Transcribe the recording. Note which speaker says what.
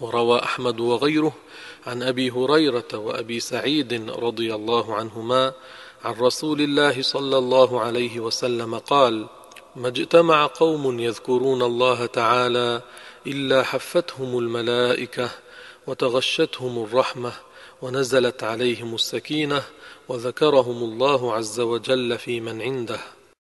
Speaker 1: وروى أحمد وغيره عن أبي هريرة وأبي سعيد رضي الله عنهما عن رسول الله صلى الله عليه وسلم قال ما اجتمع قوم يذكرون الله تعالى إلا حفتهم الملائكة وتغشتهم الرحمة ونزلت عليهم السكينة وذكرهم الله عز وجل في من عنده